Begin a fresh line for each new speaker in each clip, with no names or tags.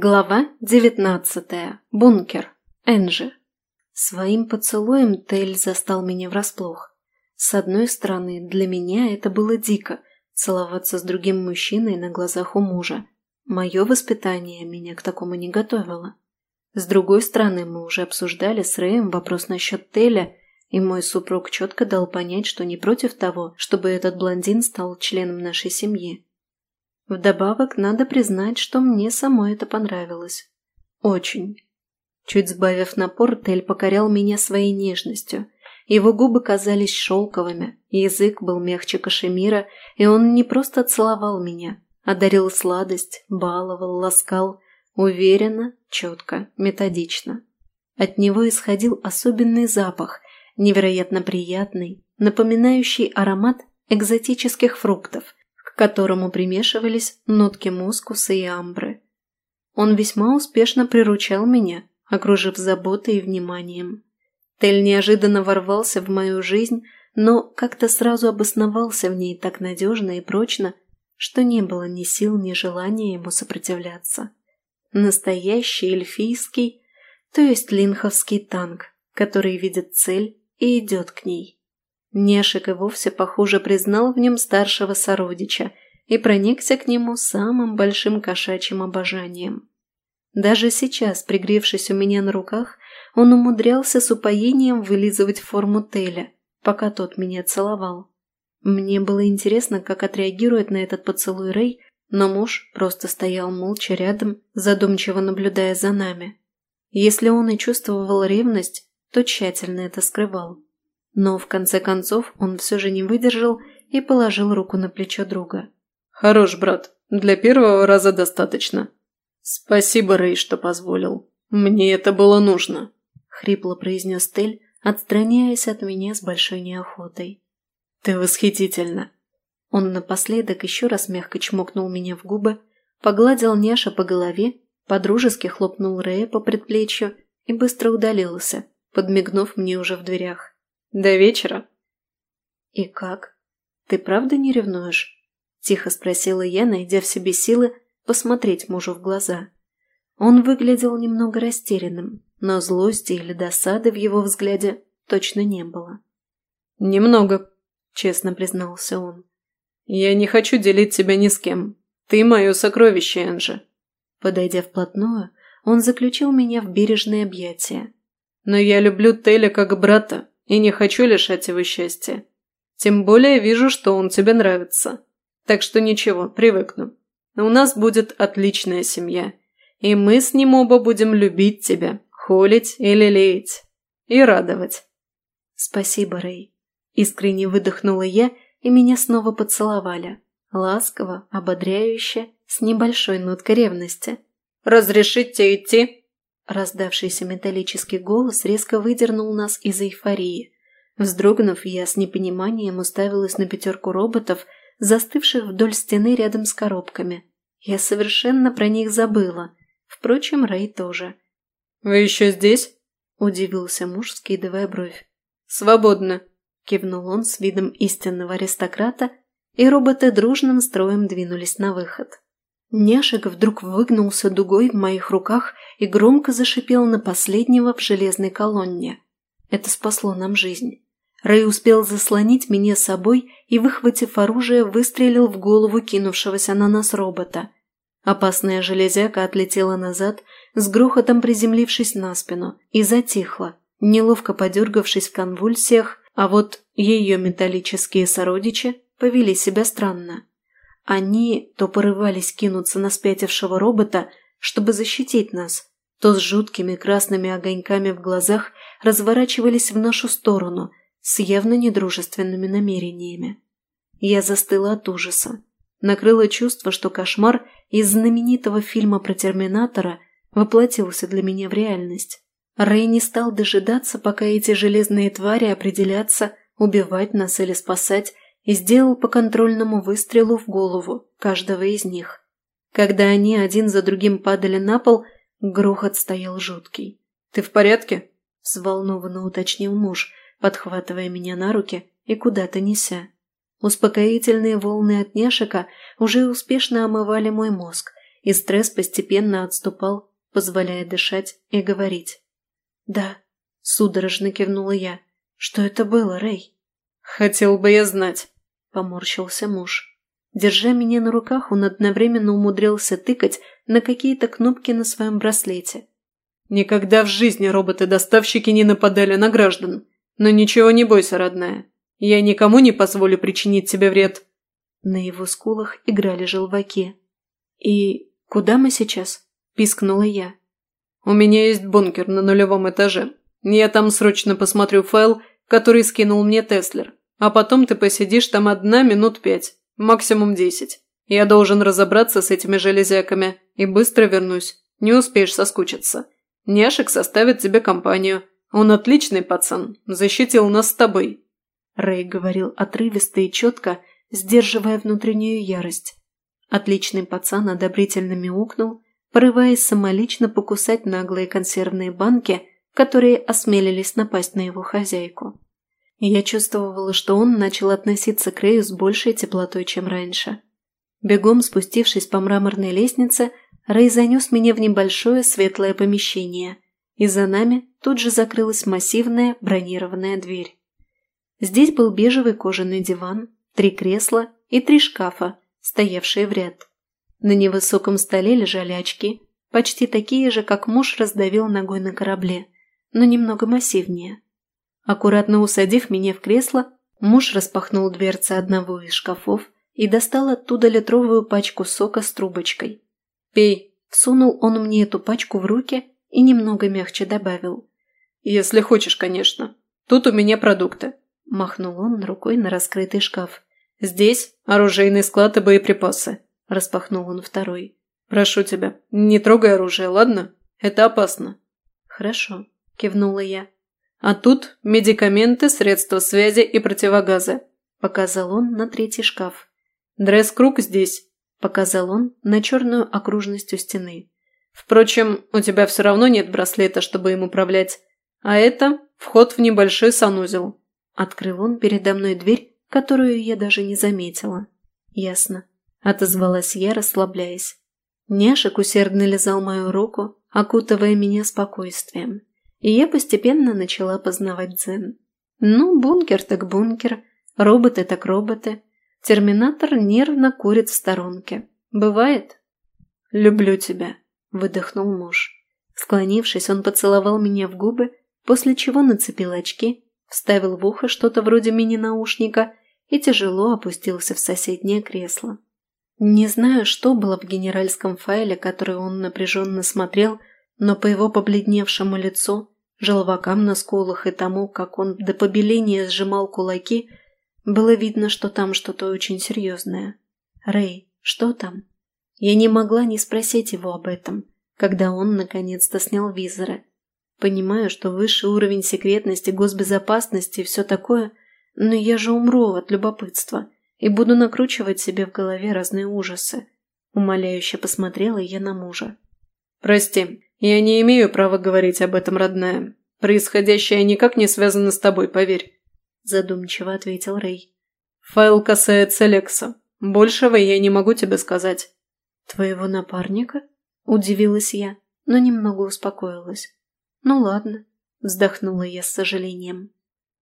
Глава девятнадцатая. Бункер. Энджи. Своим поцелуем Тель застал меня врасплох. С одной стороны, для меня это было дико – целоваться с другим мужчиной на глазах у мужа. Мое воспитание меня к такому не готовило. С другой стороны, мы уже обсуждали с Рэем вопрос насчет Теля, и мой супруг четко дал понять, что не против того, чтобы этот блондин стал членом нашей семьи. Вдобавок, надо признать, что мне самой это понравилось. Очень. Чуть сбавив напор, Тель покорял меня своей нежностью. Его губы казались шелковыми, язык был мягче кашемира, и он не просто целовал меня, а дарил сладость, баловал, ласкал, уверенно, четко, методично. От него исходил особенный запах, невероятно приятный, напоминающий аромат экзотических фруктов, которому примешивались нотки мускуса и амбры. Он весьма успешно приручал меня, окружив заботой и вниманием. Тель неожиданно ворвался в мою жизнь, но как-то сразу обосновался в ней так надежно и прочно, что не было ни сил, ни желания ему сопротивляться. Настоящий эльфийский, то есть линховский танк, который видит цель и идет к ней. Нешик и вовсе, похоже, признал в нем старшего сородича и проникся к нему самым большим кошачьим обожанием. Даже сейчас, пригревшись у меня на руках, он умудрялся с упоением вылизывать форму Теля, пока тот меня целовал. Мне было интересно, как отреагирует на этот поцелуй Рэй, но муж просто стоял молча рядом, задумчиво наблюдая за нами. Если он и чувствовал ревность, то тщательно это скрывал. Но в конце концов он все же не выдержал и положил руку на плечо друга.
«Хорош, брат. Для первого раза достаточно. Спасибо, Рэй, что позволил. Мне это было нужно», —
хрипло произнес Тель, отстраняясь от меня с большой неохотой.
«Ты восхитительна!»
Он напоследок еще раз мягко чмокнул меня в губы, погладил Няша по голове, подружески хлопнул Рэя по предплечью и быстро удалился, подмигнув мне уже в дверях.
До вечера.
И как? Ты правда не ревнуешь? Тихо спросила я, найдя в себе силы посмотреть мужу в глаза. Он выглядел немного растерянным, но злости или досады в его взгляде точно не было.
«Немного», — честно признался он. «Я не хочу делить тебя ни с кем. Ты мое сокровище, Энджи».
Подойдя вплотную, он заключил меня в бережное объятие.
«Но я люблю Теля как брата и не хочу лишать его счастья. Тем более вижу, что он тебе нравится. Так что ничего, привыкну. У нас будет отличная семья. И мы с ним оба будем любить тебя, холить или лелеять. И радовать.
Спасибо, Рэй. Искренне выдохнула я, и меня снова поцеловали. Ласково, ободряюще, с небольшой ноткой ревности.
«Разрешите идти?»
Раздавшийся металлический голос резко выдернул нас из эйфории. Вздрогнув, я с непониманием уставилась на пятерку роботов, застывших вдоль стены рядом с коробками. Я совершенно про них забыла. Впрочем, Рэй тоже.
«Вы еще здесь?»
– удивился муж, скидывая бровь.
«Свободно», –
кивнул он с видом истинного аристократа, и роботы дружным строем двинулись на выход. Няшек вдруг выгнулся дугой в моих руках и громко зашипел на последнего в железной колонне. Это спасло нам жизнь. Рэй успел заслонить меня собой и, выхватив оружие, выстрелил в голову кинувшегося на нас робота. Опасная железяка отлетела назад, с грохотом приземлившись на спину, и затихла, неловко подергавшись в конвульсиях, а вот ее металлические сородичи повели себя странно. Они то порывались кинуться на спятившего робота, чтобы защитить нас, то с жуткими красными огоньками в глазах разворачивались в нашу сторону с явно недружественными намерениями. Я застыла от ужаса. Накрыло чувство, что кошмар из знаменитого фильма про Терминатора воплотился для меня в реальность. Рэй не стал дожидаться, пока эти железные твари определятся, убивать нас или спасать, и сделал по контрольному выстрелу в голову каждого из них. Когда они один за другим падали на пол, грохот стоял жуткий.
«Ты в порядке?»
– взволнованно уточнил муж, подхватывая меня на руки и куда-то неся. Успокоительные волны от Нешика уже успешно омывали мой мозг, и стресс постепенно отступал, позволяя дышать и говорить. «Да», – судорожно кивнула я. «Что это было, Рэй?»
«Хотел бы я знать», – поморщился муж.
Держа меня на руках, он одновременно умудрился тыкать на какие-то кнопки на своем браслете.
«Никогда в жизни роботы-доставщики не нападали на граждан. Но ничего не бойся, родная. Я никому не позволю причинить тебе вред».
На его скулах играли желваки. «И куда мы сейчас?» – пискнула я.
«У меня есть бункер на нулевом этаже. Я там срочно посмотрю файл, который скинул мне Теслер. А потом ты посидишь там одна минут пять, максимум десять. Я должен разобраться с этими железяками и быстро вернусь. Не успеешь соскучиться. Няшек составит тебе компанию. Он отличный пацан, защитил нас с тобой».
Рэй говорил отрывисто и четко, сдерживая внутреннюю ярость. Отличный пацан одобрительно мяукнул, порываясь самолично покусать наглые консервные банки, которые осмелились напасть на его хозяйку. Я чувствовала, что он начал относиться к Рэю с большей теплотой, чем раньше. Бегом спустившись по мраморной лестнице, Рэй занес меня в небольшое светлое помещение, и за нами тут же закрылась массивная бронированная дверь. Здесь был бежевый кожаный диван, три кресла и три шкафа, стоявшие в ряд. На невысоком столе лежали очки, почти такие же, как муж раздавил ногой на корабле, но немного массивнее. Аккуратно усадив меня в кресло, муж распахнул дверцы одного из шкафов и достал оттуда литровую пачку сока с трубочкой. «Пей!» – всунул он мне эту пачку в руки и немного мягче добавил.
«Если хочешь, конечно. Тут у меня продукты», –
махнул он рукой на раскрытый шкаф.
«Здесь оружейный склад и боеприпасы», – распахнул он второй. «Прошу тебя, не трогай оружие, ладно? Это опасно».
«Хорошо», – кивнула я.
А тут медикаменты, средства связи и противогазы», – показал он на третий шкаф. «Дресс-круг здесь», – показал он на черную окружность у стены. «Впрочем, у тебя все равно нет браслета, чтобы им управлять. А это вход в небольшой санузел».
Открыл он передо мной дверь, которую я даже не заметила. «Ясно», – отозвалась я, расслабляясь. Няшек усердно лизал мою руку, окутывая меня спокойствием и я постепенно начала познавать дзен. Ну, бункер так бункер, роботы так роботы. Терминатор нервно курит в сторонке. Бывает? «Люблю тебя», – выдохнул муж. Склонившись, он поцеловал меня в губы, после чего нацепил очки, вставил в ухо что-то вроде мини-наушника и тяжело опустился в соседнее кресло. Не знаю, что было в генеральском файле, который он напряженно смотрел, но по его побледневшему лицу, желвакам на скулах и тому, как он до побеления сжимал кулаки, было видно, что там что-то очень серьезное. «Рэй, что там?» Я не могла не спросить его об этом, когда он наконец-то снял визоры. Понимаю, что высший уровень секретности, госбезопасности и все такое, но я же умру от любопытства и буду накручивать себе в голове разные ужасы. Умоляюще посмотрела я на мужа.
«Прости, «Я не имею права говорить об этом, родная. Происходящее никак не связано с тобой, поверь», – задумчиво ответил Рэй. «Файл касается Лекса. Большего я не могу тебе сказать».
«Твоего напарника?» – удивилась я, но немного успокоилась. «Ну ладно», – вздохнула я с сожалением.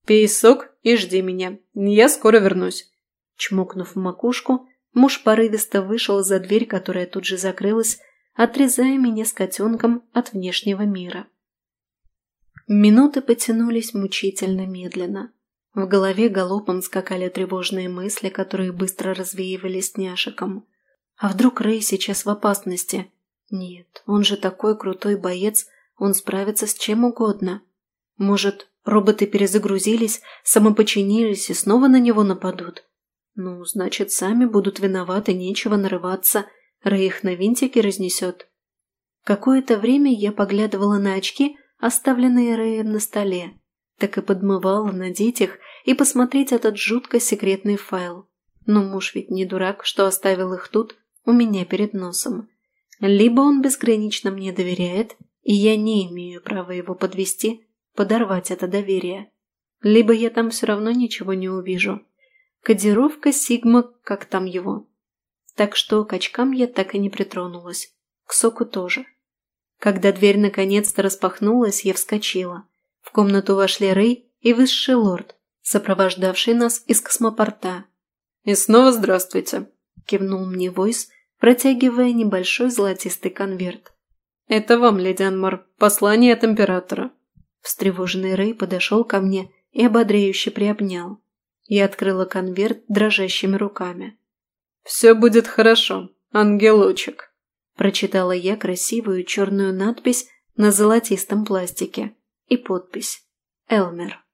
«Пей сок и жди меня. Я скоро вернусь».
Чмокнув в макушку, муж порывисто вышел за дверь, которая тут же закрылась, отрезая меня с котенком от внешнего мира. Минуты потянулись мучительно медленно. В голове галопом скакали тревожные мысли, которые быстро развеивались няшиком. А вдруг Рэй сейчас в опасности? Нет, он же такой крутой боец, он справится с чем угодно. Может, роботы перезагрузились, самопочинились и снова на него нападут? Ну, значит, сами будут виноваты, нечего нарываться – Рэй на винтики разнесет. Какое-то время я поглядывала на очки, оставленные Рэем на столе, так и подмывала надеть их и посмотреть этот жутко секретный файл. Но муж ведь не дурак, что оставил их тут, у меня перед носом. Либо он безгранично мне доверяет, и я не имею права его подвести, подорвать это доверие. Либо я там все равно ничего не увижу. Кодировка Сигма, как там его, так что к очкам я так и не притронулась. К соку тоже. Когда дверь наконец-то распахнулась, я вскочила. В комнату вошли Рэй и высший лорд, сопровождавший нас из космопорта.
«И снова здравствуйте», – кивнул
мне Войс, протягивая небольшой золотистый конверт.
«Это вам, леди Анмар, послание от императора».
Встревоженный Рэй подошел ко мне и ободряюще приобнял. Я открыла конверт дрожащими руками.
«Все будет хорошо, ангелочек», –
прочитала я красивую черную надпись на золотистом пластике и подпись «Элмер».